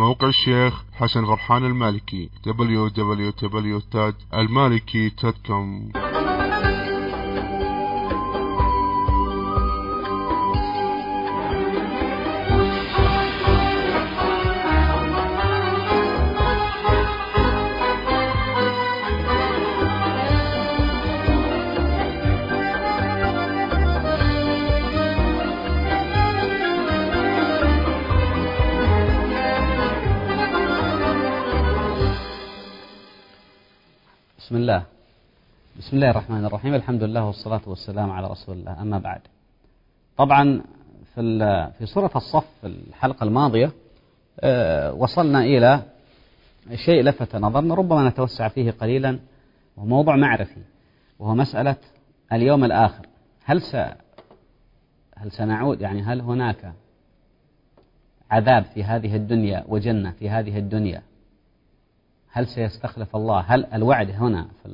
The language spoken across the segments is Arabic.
موقع الشيخ حسن فرحان المالكي www.المالكي.com بسم الله الرحمن الرحيم. الحمد لله والصلاة والسلام على رسول الله. أما بعد طبعا في في سورة الصف في الحلقة الماضية آه، وصلنا إلى شيء لفت نظرنا. ربما نتوسع فيه قليلا وهو موضوع معرفي وهو مسألة اليوم الآخر. هل س هل سنعود؟ يعني هل هناك عذاب في هذه الدنيا وجنة في هذه الدنيا؟ هل سيستخلف الله؟ هل الوعد هنا في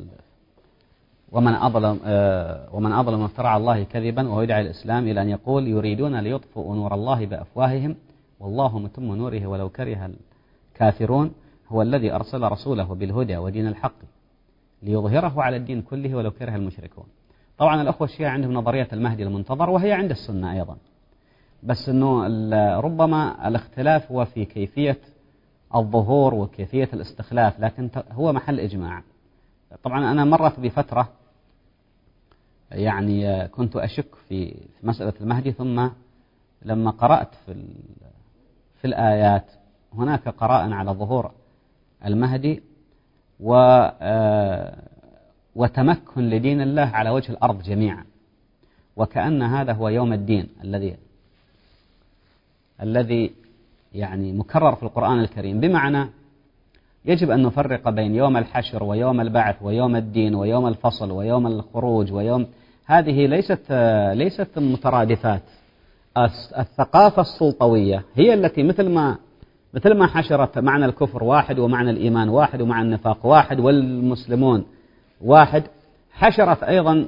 ومن أظلم آه، ومن أظلم افترى على الله كذبا وهو يدعي الإسلام إلى أن يقول يريدون ليطفئوا نور الله بأفواههم والله متم نوره ولو كره الكافرون هو الذي أرسل رسوله بالهدى ودين الحق ليظهره على الدين كله ولو كره المشركون. طبعا الأخوة الشيعة عندهم نظرية المهدي المنتظر وهي عند السنة أيضا. بس أنه ربما الاختلاف هو في كيفية الظهور وكيفية الاستخلاف لكن هو محل إجماع. طبعا أنا مرت بفترة يعني كنت أشك في مسألة المهدي ثم لما قرأت في في الآيات هناك قراء على ظهور المهدي و وتمكن لدين الله على وجه الأرض جميعا. وكأن هذا هو يوم الدين الذي الذي يعني مكرر في القرآن الكريم. بمعنى يجب أن نفرق بين يوم الحشر ويوم البعث ويوم الدين ويوم الفصل ويوم الخروج ويوم هذه ليست ليست مترادفات. الثقافة السلطوية هي التي مثل ما مثل ما حشرت معنى الكفر واحد ومعنى الإيمان واحد ومعنى النفاق واحد والمسلمون واحد حشرت أيضا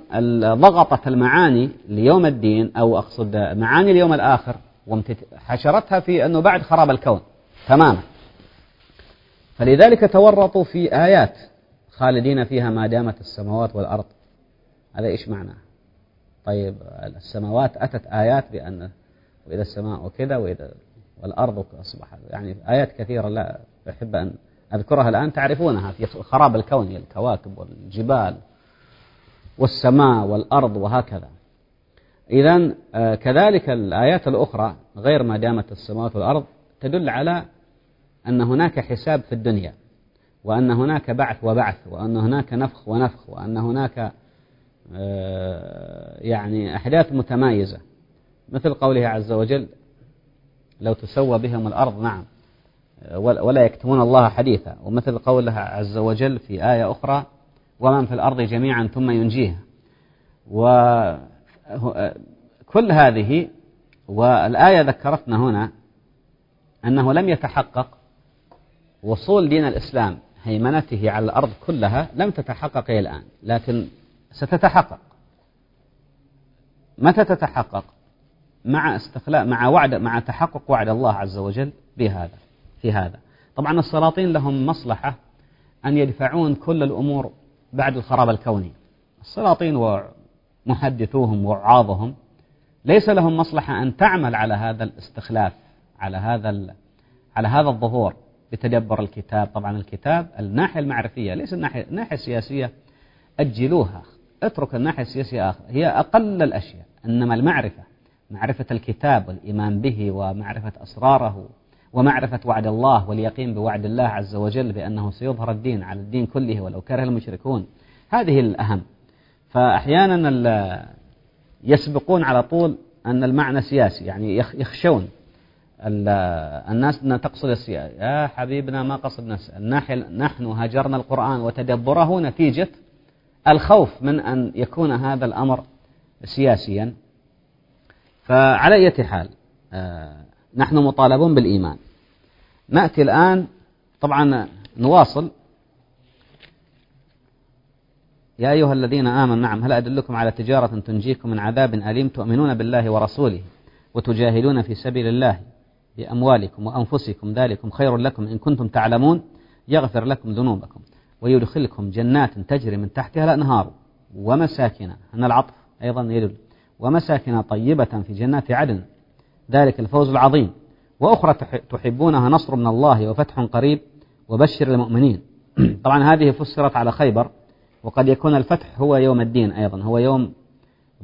ضغطت المعاني ليوم الدين أو أقصد معاني اليوم الآخر حشرتها في أنه بعد خراب الكون تماما. فلذلك تورطوا في آيات خالدين فيها ما دامت السماوات والأرض. هذا إيش معناه طيب السماوات أتت آيات بأن وإذا السماء وكذا وإذا والأرض أصبح يعني آيات كثيرة لا أحب أن أذكرها الآن تعرفونها في خراب الكون الكواكب والجبال والسماء والأرض وهكذا. إذا آه، كذلك الآيات الأخرى غير ما دامت السماوات والأرض تدل على أن هناك حساب في الدنيا وأن هناك بعث وبعث وأن هناك نفخ ونفخ وأن هناك آه، يعني أحداث متمايزة. مثل قوله عز وجل لو تسوى بهم الأرض نعم ولا يكتمون الله حديثا. ومثل قوله عز وجل في آية أخرى ومن في الأرض جميعا ثم ينجيه. كل هذه والآية ذكرتنا هنا أنه لم يتحقق وصول دين الإسلام هيمنته على الأرض كلها لم تتحقق إلى الآن لكن ستتحقق. متى تتحقق؟ مع استخلاء مع وعد مع تحقق وعد الله عز وجل بهذا في هذا. طبعا السلاطين لهم مصلحة أن يدفعون كل الأمور بعد الخراب الكوني. السلاطين محدثوهم ووعاظهم ليس لهم مصلحة أن تعمل على هذا الاستخلاف على هذا على هذا الظهور. بتدبر الكتاب. طبعا الكتاب الناحية المعرفية ليس الناحية الناحية السياسية أجلوها. اترك الناحية السياسية آخر. هي أقل الأشياء إنما المعرفة معرفة الكتاب والإيمان به ومعرفة أسراره ومعرفة وعد الله واليقين بوعد الله عز وجل بأنه سيظهر الدين على الدين كله ولو كره المشركون. هذه الأهم. فأحيانا يسبقون على طول أن المعنى سياسي يعني يخشون الناس أن تقصد السياسة. يا حبيبنا ما قصدنا نحن هاجرنا القرآن وتدبره نتيجة الخوف من أن يكون هذا الأمر سياسيا. فعلى أي حال آه، نحن مطالبون بالإيمان. نأتي الآن طبعا نواصل. يا أيها الذين آمنوا نعم هل أدلكم على تجارة تنجيكم من عذاب أليم تؤمنون بالله ورسوله وتجاهدون في سبيل الله؟ بأموالكم وأنفسكم ذلكم خير لكم إن كنتم تعلمون يغفر لكم ذنوبكم ويدخلكم جنات تجري من تحتها الأنهار ومساكن أن العطف أيضا يدل ومساكن طيبة في جنات عدن ذلك الفوز العظيم وأخرى تحبونها نصر من الله وفتح قريب وبشر المؤمنين. طبعا هذه فسرت على خيبر وقد يكون الفتح هو يوم الدين أيضا هو يوم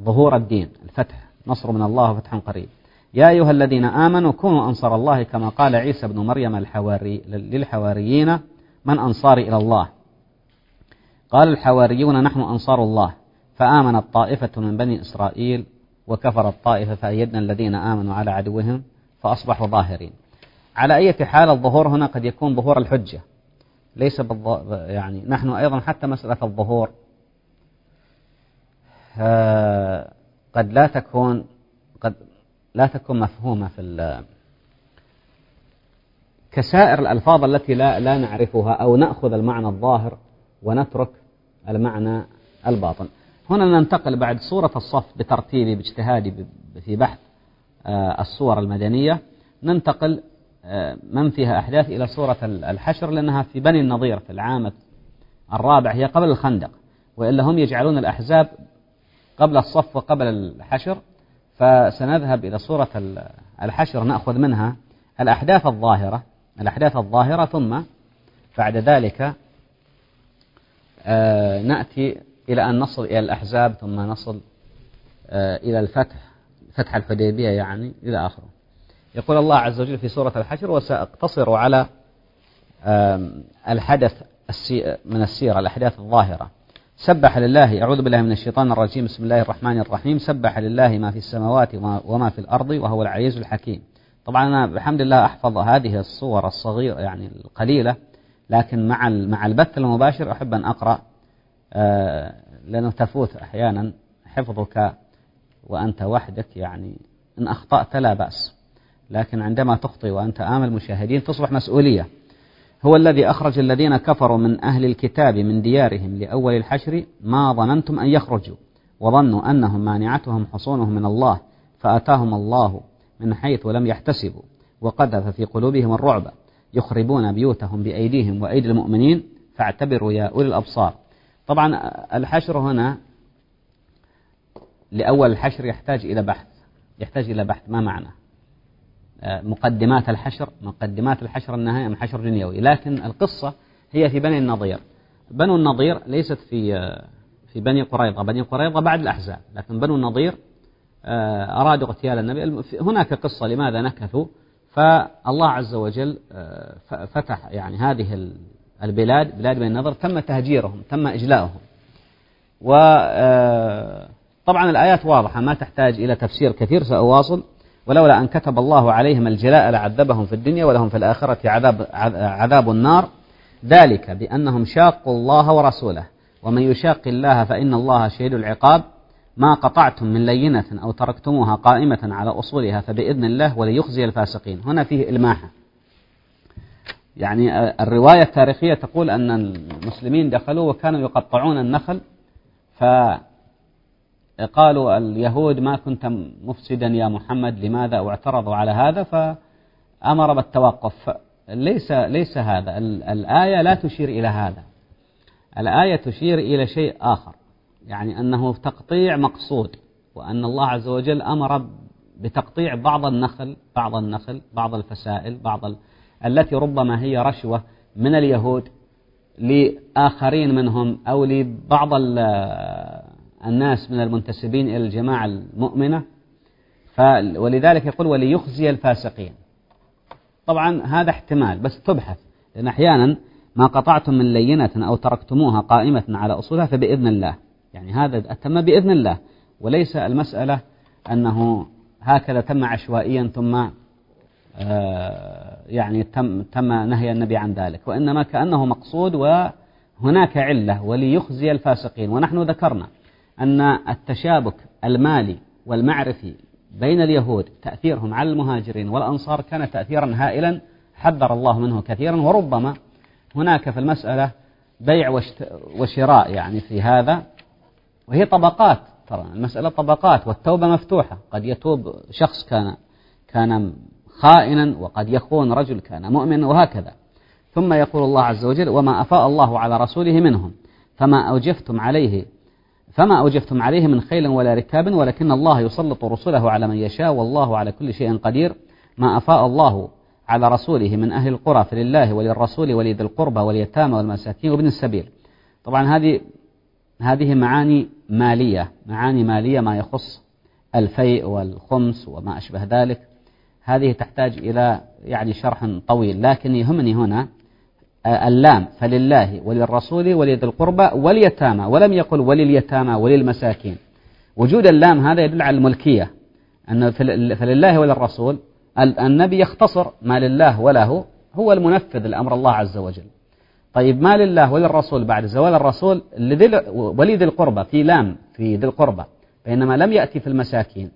ظهور الدين الفتح نصر من الله وفتح قريب. يا أيها الذين آمنوا كونوا أنصار الله كما قال عيسى بن مريم الحواري للحواريين من أنصار إلى الله. قال الحواريون نحن أنصار الله. فآمنت طائفة من بني إسرائيل وكفر الطائفة فأيدنا الذين آمنوا على عدوهم فأصبحوا ظاهرين. على أي حال الظهور هنا قد يكون ظهور الحجة. ليس بالض... يعني نحن أيضا حتى مسألة الظهور آه قد لا تكون قد لا تكون مفهومة في كسائر الألفاظ التي لا لا نعرفها أو نأخذ المعنى الظاهر ونترك المعنى الباطن. هنا ننتقل بعد سورة الصف بترتيبي باجتهادي في بحث آه، الصور المدنية. ننتقل آه، من فيها أحداث إلى سورة الحشر لأنها في بني النضير في العام الرابع هي قبل الخندق. وإلا هم يجعلون الأحزاب قبل الصف وقبل الحشر. فسنذهب إلى سورة الحشر نأخذ منها الأحداث الظاهرة الأحداث الظاهرة ثم بعد ذلك آه، نأتي إلى أن نصل إلى الأحزاب ثم نصل آه، إلى الفتح فتح الحديبية يعني إلى آخره. يقول الله عز وجل في سورة الحشر وسأقتصر على الحدث من السيرة الأحداث الظاهرة. سبح لله أعوذ بالله من الشيطان الرجيم بسم الله الرحمن الرحيم. سبح لله ما في السماوات وما في الأرض وهو العزيز الحكيم. طبعا أنا بحمد الله أحفظ هذه الصور الصغيرة يعني القليلة لكن مع مع البث المباشر أحب أن أقرأ آه، لأنه تفوت أحيانا. حفظك وأنت وحدك يعني إن أخطأت لا بأس. لكن عندما تخطئ وأنت آمل المشاهدين تصبح مسؤولية. هو الذي أخرج الذين كفروا من أهل الكتاب من ديارهم لأول الحشر ما ظننتم أن يخرجوا وظنوا أنهم مانعتهم حصونهم من الله فأتاهم الله من حيث لم يحتسبوا وقذف في قلوبهم الرعب يخربون بيوتهم بأيديهم وأيدي المؤمنين فاعتبروا يا أولي الأبصار. طبعا الحشر هنا لأول الحشر يحتاج إلى بحث يحتاج إلى بحث ما معنى؟ مقدمات الحشر مقدمات الحشر النهائي من حشر دنيوي لكن القصة هي في بني النضير بنو النضير ليست في في بني قريظة. بني قريظة بعد الأحزاب. لكن بنو النضير آه، أرادوا اغتيال النبي. هناك قصة لماذا نكثوا؟ فالله عز وجل آه، فتح يعني هذه البلاد بلاد بني النضر تم تهجيرهم تم إجلاؤهم. وطبعا آه، الآيات واضحة ما تحتاج إلى تفسير كثير سأواصل. ولولا أن كتب الله عليهم الجلاء لعذبهم في الدنيا ولهم في الآخرة عذاب, عذاب النار. ذلك بأنهم شاقوا الله ورسوله. ومن يشاق الله فإن الله شهيد العقاب. ما قطعتم من لينة أو تركتموها قائمة على أصولها فبإذن الله وليخزي الفاسقين. هنا فيه إلماحة. يعني الرواية التاريخية تقول أن المسلمين دخلوا وكانوا يقطعون النخل. ف قالوا اليهود ما كنت مفسدا يا محمد لماذا واعترضوا على هذا؟ فأمر بالتوقف. ليس ليس هذا. الآية لا تشير إلى هذا. الآية تشير إلى شيء آخر يعني أنه تقطيع مقصود وأن الله عز وجل أمر بتقطيع بعض النخل بعض النخل بعض الفسائل بعض ال... التي ربما هي رشوة من اليهود لآخرين منهم أو لبعض الناس من المنتسبين إلى الجماعة المؤمنة ولذلك يقول وليخزي الفاسقين. طبعا هذا احتمال بس تبحث لأن أحيانا ما قطعتم من لينة أو تركتموها قائمة على أصولها فبإذن الله. يعني هذا أتم بإذن الله وليس المسألة أنه هكذا تم عشوائيا ثم آه، يعني تم, تم نهي النبي عن ذلك. وإنما كأنه مقصود وهناك علة وليخزي الفاسقين ونحن ذكرنا. أن التشابك المالي والمعرفي بين اليهود تأثيرهم على المهاجرين والأنصار كان تأثيرا هائلا حذر الله منه كثيرا. وربما هناك في المسألة بيع وشراء يعني في هذا. وهي طبقات ترى المسألة طبقات والتوبة مفتوحة. قد يتوب شخص كان كان خائنا وقد يخون رجل كان مؤمنا وهكذا. ثم يقول الله عز وجل وما أفاء الله على رسوله منهم فما أوجفتم عليه فما أوجفتم عليه من خيل ولا ركاب ولكن الله يسلط رسله على من يشاء والله على كل شيء قدير. ما أفاء الله على رسوله من أهل القرى فلله وللرسول ولذي القربى واليتامى والمساكين وابن السبيل. طبعا هذه هذه معاني مالية معاني مالية ما يخص الفيء والخمس وما أشبه ذلك. هذه تحتاج إلى يعني شرح طويل لكن يهمني هنا اللام فلله وللرسول ولذي القربى واليتامى ولم يقل ولليتامى وللمساكين. وجود اللام هذا يدل على الملكية أن فلله وللرسول النبي يختصر ما لله وله هو المنفذ لأمر الله عز وجل. طيب ما لله وللرسول بعد زوال الرسول ولي ذي القربى في لام في ذي القربى بينما لم يأتي في المساكين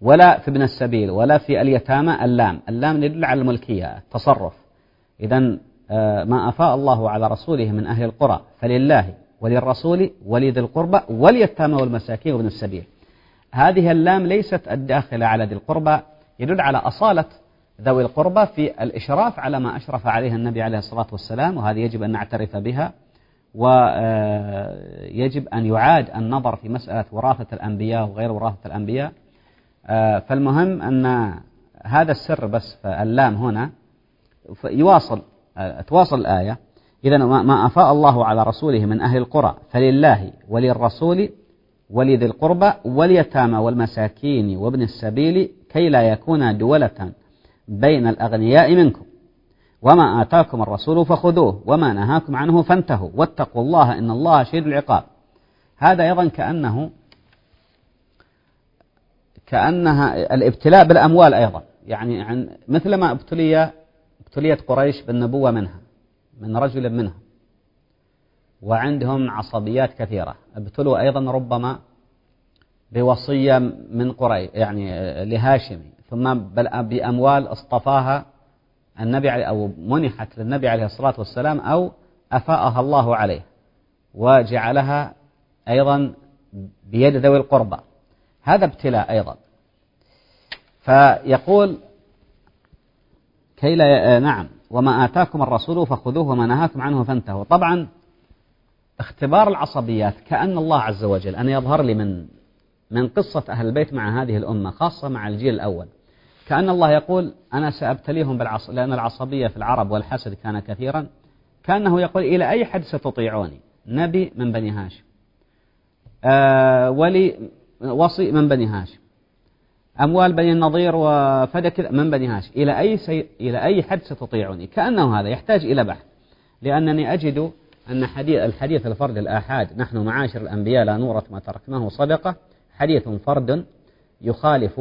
ولا في ابن السبيل ولا في اليتامى اللام. اللام يدل على الملكية التصرف. إذا آه، ما أفاء الله على رسوله من أهل القرى فلله وللرسول ولذي القربى واليتامى والمساكين وابن السبيل. هذه اللام ليست الداخلة على ذي القربى يدل على أصالة ذوي القربى في الإشراف على ما أشرف عليه النبي عليه الصلاة والسلام وهذه يجب أن نعترف بها ويجب أن يعاد النظر في مسألة وراثة الأنبياء وغير وراثة الأنبياء. آه، فالمهم أن هذا السر بس اللام هنا يواصل آه، تواصل الآية. إذا ما أفاء الله على رسوله من أهل القرى فلله وللرسول ولذي القربى واليتامى والمساكين وابن السبيل كي لا يكون دولة بين الأغنياء منكم. وما آتاكم الرسول فخذوه وما نهاكم عنه فانتهوا. واتقوا الله إن الله شديد العقاب. هذا أيضا كأنه كأنها الابتلاء بالأموال أيضا. يعني عن مثلما ابتلي ابتليت قريش بالنبوة منها من رجل منها وعندهم عصبيات كثيرة. ابتلوا أيضا ربما بوصية من قريش يعني لهاشمي ثم بأموال اصطفاها النبي أو منحت للنبي عليه الصلاة والسلام أو أفاءها الله عليه. وجعلها أيضا بيد ذوي القربى. هذا ابتلاء أيضا. فيقول كي لا نعم. وما آتاكم الرسول فخذوه وما نهاكم عنه فانتهوا. طبعا اختبار العصبيات كأن الله عز وجل أن يظهر لي من من قصة أهل البيت مع هذه الأمة خاصة مع الجيل الأول. كأن الله يقول أنا سأبتليهم بالعص... لأن العصبية في العرب والحسد كان كثيرا. كأنه يقول إلى أي حد ستطيعوني؟ نبي من بني هاشم. آه ولي وصي من بني هاشم. أموال بني النضير وفدك من بني هاشم. إلى أي سي... إلى أي حد ستطيعني؟ كأنه هذا يحتاج إلى بحث. لأنني أجد أن حديث الحديث الفرد الآحاد نحن معاشر الأنبياء لا نورث ما تركناه صدقة حديث فرد يخالف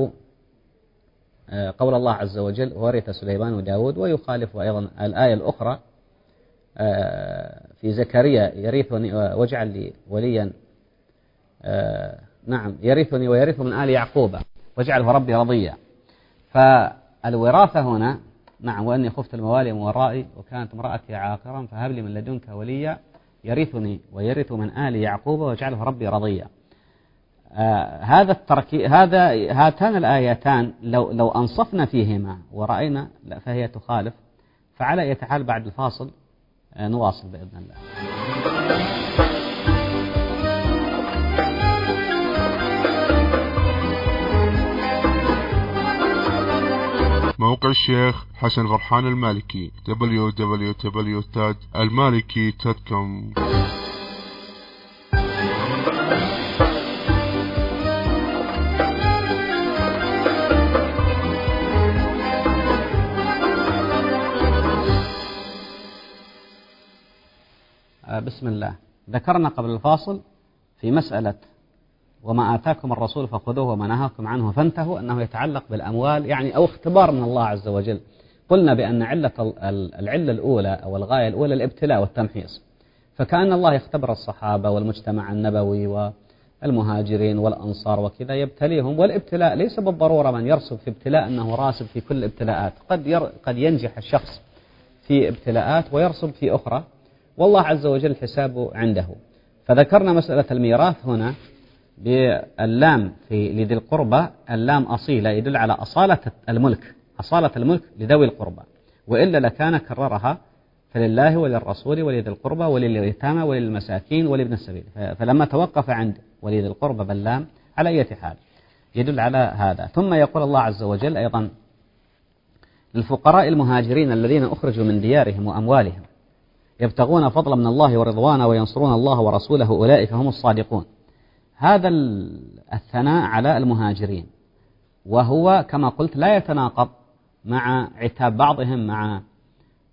آه، قول الله عز وجل ورث سليمان وداود ويخالف أيضا الآية الأخرى آه، في زكريا يرثني واجعل لي وليا آه، نعم يرثني ويرث من آل يعقوب. واجعله ربي رضيا. فالوراثة هنا نعم وأني خفت الموالي من ورائي وكانت امرأتي عاقرا فهب لي من لدنك وليا يرثني ويرث من آل يعقوب واجعله ربي رضيا. آه هذا التركي هذا هاتان الآيتان لو لو أنصفنا فيهما ورأينا فهي تخالف. فعلى يتحال بعد الفاصل آه نواصل بإذن الله. موقع الشيخ حسن فرحان المالكي www.almaliki.com آه، بسم الله. ذكرنا قبل الفاصل في مسألة وما آتاكم الرسول فخذوه وما نهاكم عنه فانتهوا أنه يتعلق بالأموال يعني أو اختبار من الله عز وجل. قلنا بأن علة العلة الأولى أو الغاية الأولى الابتلاء والتمحيص. فكأن الله يختبر الصحابة والمجتمع النبوي والمهاجرين والأنصار وكذا يبتليهم والابتلاء ليس بالضرورة من يرسب في ابتلاء أنه راسب في كل الابتلاءات قد, قد ينجح الشخص في ابتلاءات ويرسب في أخرى والله عز وجل حسابه عنده. فذكرنا مسألة الميراث هنا. باللام في لذي القربى اللام أصيلة يدل على أصالة الملك أصالة الملك لذوي القربى. وإلا لكان كررها فلله وللرسول ولذي القربى ولليتامى وللمساكين ولابن السبيل. فلما توقف عند ولي ذي القربى بلام على أي حال يدل على هذا. ثم يقول الله عز وجل أيضا للفقراء المهاجرين الذين أخرجوا من ديارهم وأموالهم يبتغون فضلا من الله ورضوانا وينصرون الله ورسوله أولئك هم الصادقون. هذا الثناء على المهاجرين. وهو كما قلت لا يتناقض مع عتاب بعضهم مع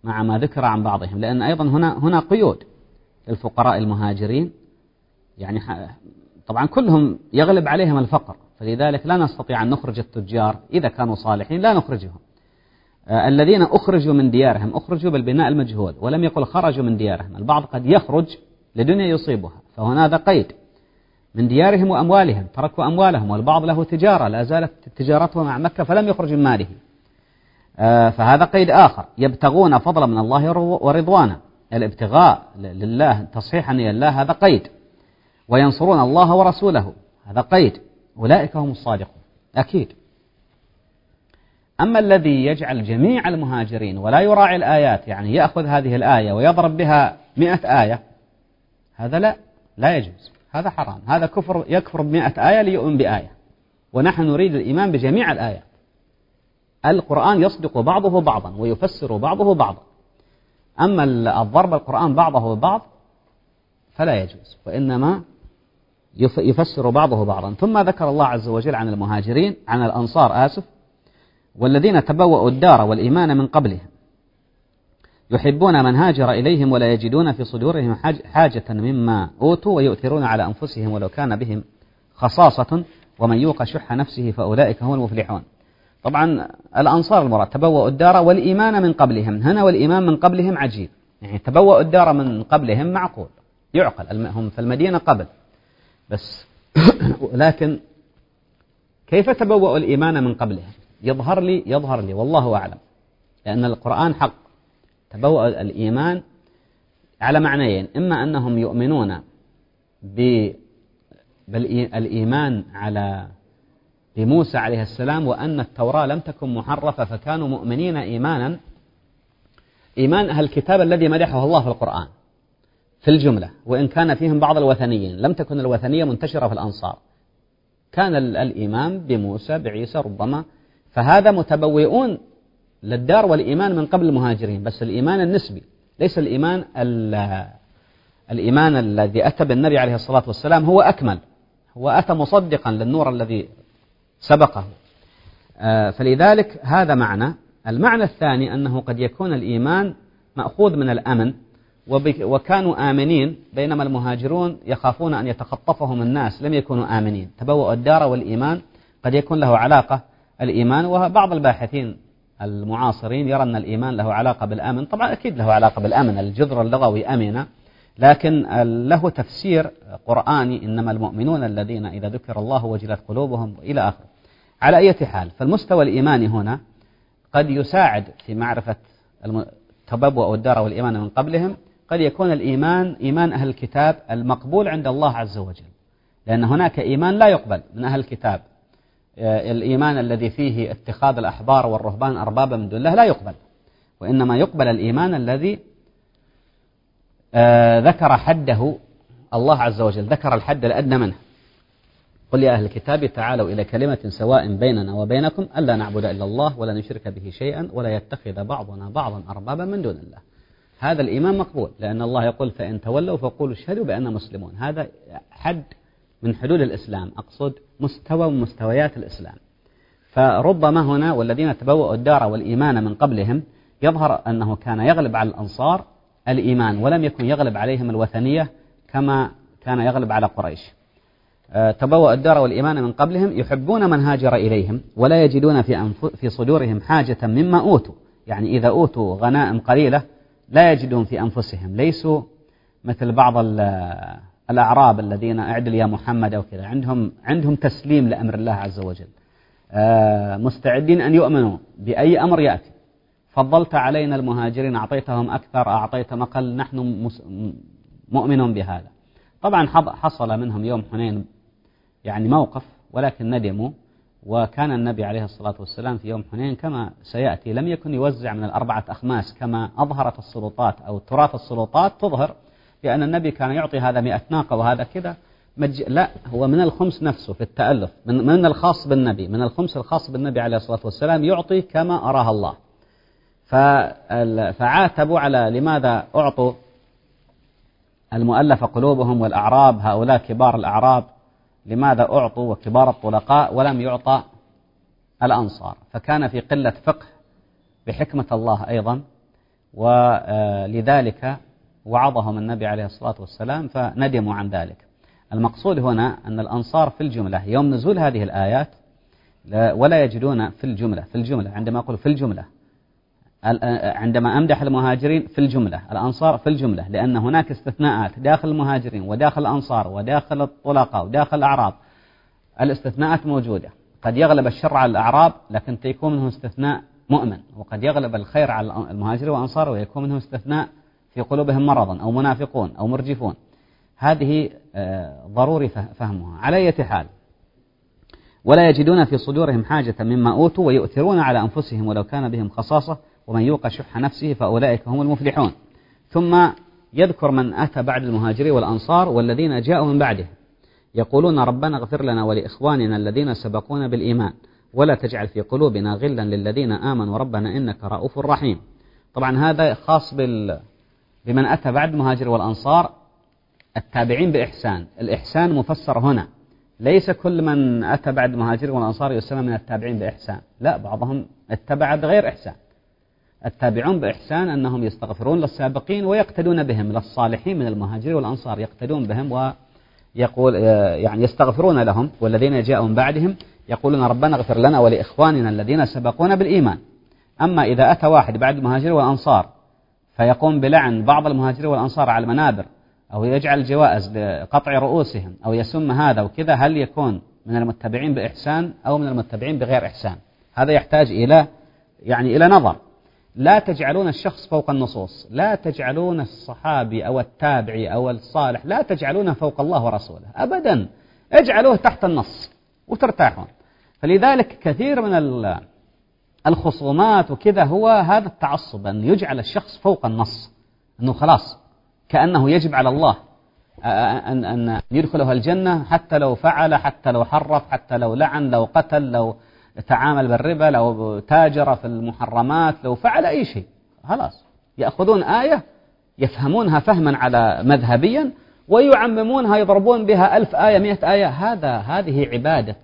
مع ما ذكر عن بعضهم. لأن أيضا هنا هنا قيود للفقراء المهاجرين. يعني طبعا كلهم يغلب عليهم الفقر. فلذلك لا نستطيع أن نخرج التجار إذا كانوا صالحين لا نخرجهم. آه الذين أخرجوا من ديارهم أخرجوا بالبناء المجهول ولم يقل خرجوا من ديارهم. البعض قد يخرج لدنيا يصيبها. فهنا هذا قيد. من ديارهم وأموالهم تركوا أموالهم والبعض له تجارة لا زالت تجارته مع مكة فلم يخرج من ماله. آه فهذا قيد آخر. يبتغون فضلا من الله ورضوانا. الابتغاء لله تصحيحا لله هذا قيد. وينصرون الله ورسوله هذا قيد. أولئك هم الصادقون أكيد. أما الذي يجعل جميع المهاجرين ولا يراعي الآيات يعني يأخذ هذه الآية ويضرب بها مئة آية هذا لا لا يجوز. هذا حرام. هذا كفر يكفر بمئة آية ليؤمن بآية. ونحن نريد الإيمان بجميع الآيات. القرآن يصدق بعضه بعضا ويفسر بعضه بعضا. أما الضرب القرآن بعضه ببعض فلا يجوز وإنما يفسر بعضه بعضا. ثم ذكر الله عز وجل عن المهاجرين عن الأنصار آسف والذين تبوأوا الدار والإيمان من قبلهم. يحبون من هاجر إليهم ولا يجدون في صدورهم حاجة مما أوتوا ويؤثرون على أنفسهم ولو كان بهم خصاصة ومن يوق شح نفسه فأولئك هم المفلحون. طبعا الأنصار المراد تبوأوا الدار والإيمان من قبلهم هنا والإيمان من قبلهم عجيب. يعني تبوأوا الدار من قبلهم معقول يعقل هم في المدينة قبل. بس لكن كيف تبوأوا الإيمان من قبلهم؟ يظهر لي يظهر لي والله أعلم لأن القرآن حق. تبوأ الإيمان على معنيين. إما أنهم يؤمنون بالإيمان على بموسى عليه السلام وأن التوراة لم تكن محرفة فكانوا مؤمنين إيمانا. إيمان أهل الكتاب الذي مدحه الله في القرآن في الجملة وإن كان فيهم بعض الوثنيين. لم تكن الوثنية منتشرة في الأنصار. كان الإيمان بموسى بعيسى ربما. فهذا متبوئون للدار والإيمان من قبل المهاجرين بس الإيمان النسبي ليس الإيمان الإيمان الذي أتى بالنبي عليه الصلاة والسلام هو أكمل هو أتى مصدقا للنور الذي سبقه. آه، فلذلك هذا معنى. المعنى الثاني أنه قد يكون الإيمان مأخوذ من الأمن وكانوا آمنين بينما المهاجرون يخافون أن يتخطفهم الناس لم يكونوا آمنين. تبوأوا الدار والإيمان قد يكون له علاقة الإيمان وبعض الباحثين المعاصرين يرى أن الإيمان له علاقة بالأمن. طبعا أكيد له علاقة بالأمن. الجذر اللغوي أمن لكن له تفسير قرآني إنما المؤمنون الذين إذا ذكر الله وجلت قلوبهم إلى آخره. على أي حال فالمستوى الإيماني هنا قد يساعد في معرفة تبوأ الدار والإيمان من قبلهم. قد يكون الإيمان إيمان أهل الكتاب المقبول عند الله عز وجل لأن هناك إيمان لا يقبل من أهل الكتاب. الإيمان الذي فيه اتخاذ الأحبار والرهبان أربابا من دون الله لا يقبل. وإنما يقبل الإيمان الذي آه، ذكر حده الله عز وجل ذكر الحد الأدنى منه. قل يا أهل الكتاب تعالوا إلى كلمة سواء بيننا وبينكم ألا نعبد إلا الله ولا نشرك به شيئا ولا يتخذ بعضنا بعضا أربابا من دون الله. هذا الإيمان مقبول لأن الله يقول فإن تولوا فقولوا اشهدوا بأننا مسلمون. هذا حد من حدود الإسلام. أقصد مستوى من مستويات الإسلام. فربما هنا والذين تبوأوا الدار والإيمان من قبلهم يظهر أنه كان يغلب على الأنصار الإيمان ولم يكن يغلب عليهم الوثنية كما كان يغلب على قريش. آه، تبوأ الدار والإيمان من قبلهم يحبون من هاجر إليهم ولا يجدون في, في صدورهم حاجة مما أوتوا. يعني إذا أوتوا غنائم قليلة لا يجدون في أنفسهم. ليسوا مثل بعض الأعراب الذين أعدل يا محمد أو كذا عندهم عندهم تسليم لأمر الله عز وجل. آه، مستعدين أن يؤمنوا بأي أمر يأتي. فضلت علينا المهاجرين أعطيتهم أكثر أعطيت مقل نحن مؤمنون بهذا. طبعا حصل منهم يوم حنين يعني موقف ولكن ندموا. وكان النبي عليه الصلاة والسلام في يوم حنين كما سيأتي لم يكن يوزع من الأربعة أخماس كما أظهرت السلطات أو تراث السلطات تظهر. بأن النبي كان يعطي هذا مئة ناقة وهذا كذا. مج... لا هو من الخمس نفسه في التألف من, من الخاص بالنبي من الخمس الخاص بالنبي عليه الصلاة والسلام يعطي كما أراه الله. فعاتبوا على لماذا أعطوا المؤلف قلوبهم والأعراب هؤلاء كبار الأعراب لماذا أعطوا وكبار الطلقاء ولم يعطى الأنصار. فكان في قلة فقه بحكمة الله أيضا ولذلك وعظهم النبي عليه الصلاة والسلام فندموا عن ذلك. المقصود هنا أن الأنصار في الجملة يوم نزول هذه الآيات ولا يجدون في الجملة في الجملة عندما أقول في الجملة عندما أمدح المهاجرين في الجملة الأنصار في الجملة لأن هناك استثناءات داخل المهاجرين وداخل الأنصار وداخل الطلقاء وداخل الأعراب. الاستثناءات موجودة. قد يغلب الشر على الأعراب لكن تكون منه استثناء مؤمن وقد يغلب الخير على المهاجرين والأنصار ويكون منه استثناء في قلوبهم مرض أو منافقون أو مرجفون. هذه آه، ضروري فهمها. على أي حال ولا يجدون في صدورهم حاجة مما أوتوا ويؤثرون على أنفسهم ولو كان بهم خصاصة ومن يوق شح نفسه فأولئك هم المفلحون. ثم يذكر من أتى بعد المهاجرين والأنصار والذين جاءوا من بعده. يقولون ربنا اغفر لنا ولإخواننا الذين سبقونا بالإيمان ولا تجعل في قلوبنا غلا للذين آمنوا ربنا إنك رؤوف رحيم. طبعا هذا خاص بال... بمن أتى بعد المهاجر والأنصار التابعين بإحسان. الإحسان مفسر هنا. ليس كل من أتى بعد المهاجر والأنصار يسمى من التابعين بإحسان. لا بعضهم اتبع بغير إحسان. التابعون بإحسان أنهم يستغفرون للسابقين ويقتدون بهم للصالحين من المهاجرين والأنصار يقتدون بهم ويقول يعني يستغفرون لهم والذين جاءوا من بعدهم يقولون ربنا اغفر لنا ولإخواننا الذين سبقونا بالإيمان. أما إذا أتى واحد بعد المهاجرين والأنصار فيقوم بلعن بعض المهاجرين والأنصار على المنابر أو يجعل جوائز لقطع رؤوسهم أو يسم هذا وكذا هل يكون من المتبعين بإحسان أو من المتبعين بغير إحسان؟ هذا يحتاج إلى يعني إلى نظر. لا تجعلون الشخص فوق النصوص لا تجعلون الصحابي أو التابعي أو الصالح لا تجعلونه فوق الله ورسوله أبدا. اجعلوه تحت النص وترتاحون. فلذلك كثير من الخصومات وكذا هو هذا التعصب أن يجعل الشخص فوق النص أنه خلاص كأنه يجب على الله أن أن يدخله الجنة حتى لو فعل حتى لو حرف حتى لو لعن لو قتل لو تعامل بالربا لو تاجر في المحرمات لو فعل أي شيء خلاص. يأخذون آية يفهمونها فهما على مذهبيا ويعممونها يضربون بها ألف آية مئة آية. هذا هذه عبادة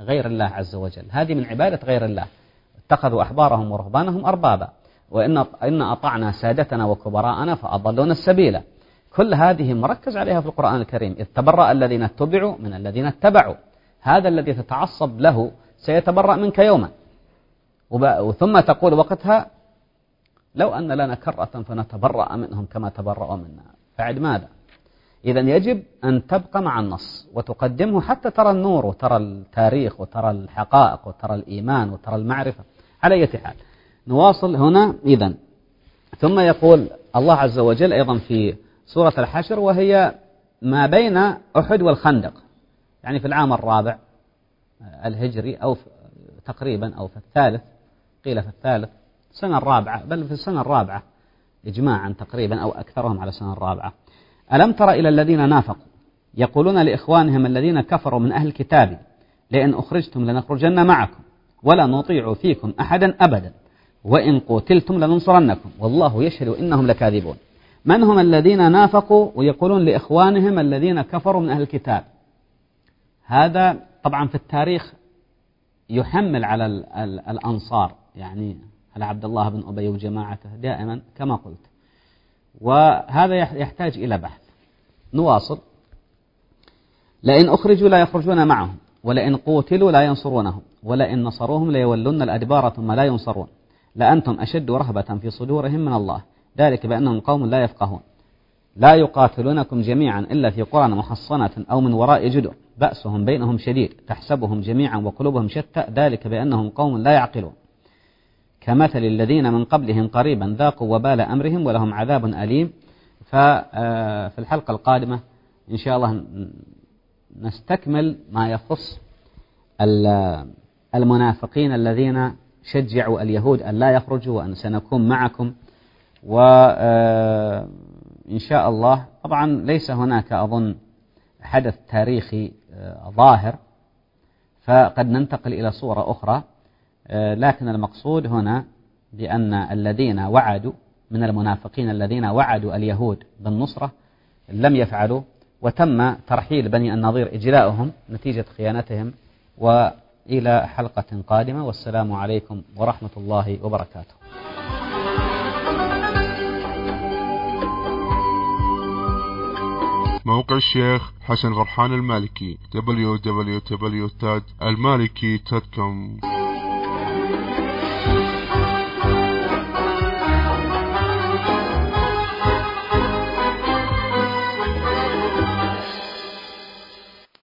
غير الله عز وجل. هذه من عبادة غير الله. اتخذوا أحبارهم ورهبانهم أربابا. وإن إن أطعنا سادتنا وكبراءنا فأضلونا السبيل كل هذه مركز عليها في القرآن الكريم. إذ تبرأ الذين اتبعوا من الذين اتبعوا. هذا الذي تتعصب له سيتبرأ منك يوما. ثم تقول وقتها لو أن لنا كرة فنتبرأ منهم كما تبرأوا منا. بعد ماذا؟ إذا يجب أن تبقى مع النص وتقدمه حتى ترى النور وترى التاريخ وترى الحقائق وترى الإيمان وترى المعرفة. على أي حال. نواصل هنا إذا ثم يقول الله عز وجل أيضا في سورة الحشر وهي ما بين أحد والخندق. يعني في العام الرابع الهجري أو تقريبا أو في الثالث قيل في الثالث السنة الرابعة بل في السنة الرابعة إجماعا تقريبا أو أكثرهم على السنة الرابعة. ألم تر إلى الذين نافقوا؟ يقولون لإخوانهم الذين كفروا من أهل الكتاب لئن أخرجتم لنخرجن معكم. ولا نطيع فيكم أحدا أبدا. وإن قتلتم لننصرنكم. والله يشهد إنهم لكاذبون. من هم الذين نافقوا؟ ويقولون لإخوانهم الذين كفروا من أهل الكتاب. هذا طبعا في التاريخ يحمل على الأنصار. يعني على عبد الله بن أبي وجماعته؟ دائما كما قلت. وهذا يحتاج إلى بحث. نواصل. لئن أخرجوا لا يخرجون معهم. ولئن قوتلوا لا ينصرونهم ولئن نصروهم ليولن الأدبار ثم لا ينصرون. لأنتم أشد رهبة في صدورهم من الله ذلك بأنهم قوم لا يفقهون. لا يقاتلونكم جميعا إلا في قرى محصنة أو من وراء جدر. بأسهم بينهم شديد تحسبهم جميعا وقلوبهم شتى ذلك بأنهم قوم لا يعقلون. كمثل الذين من قبلهم قريبا ذاقوا وبال أمرهم ولهم عذاب أليم. ففي آه، الحلقة القادمة إن شاء الله نستكمل ما يخص المنافقين الذين شجعوا اليهود أن لا يخرجوا وأن سنكون معكم. وإن شاء الله طبعا ليس هناك أظن حدث تاريخي ظاهر فقد ننتقل إلى صورة أخرى. لكن المقصود هنا بأن الذين وعدوا من المنافقين الذين وعدوا اليهود بالنصرة لم يفعلوا وتم ترحيل بني النظير إجلاؤهم نتيجة خيانتهم وإلى حلقة قادمة. والسلام عليكم ورحمة الله وبركاته. موقع الشيخ حسن غرحان المالكي www.المالكي.com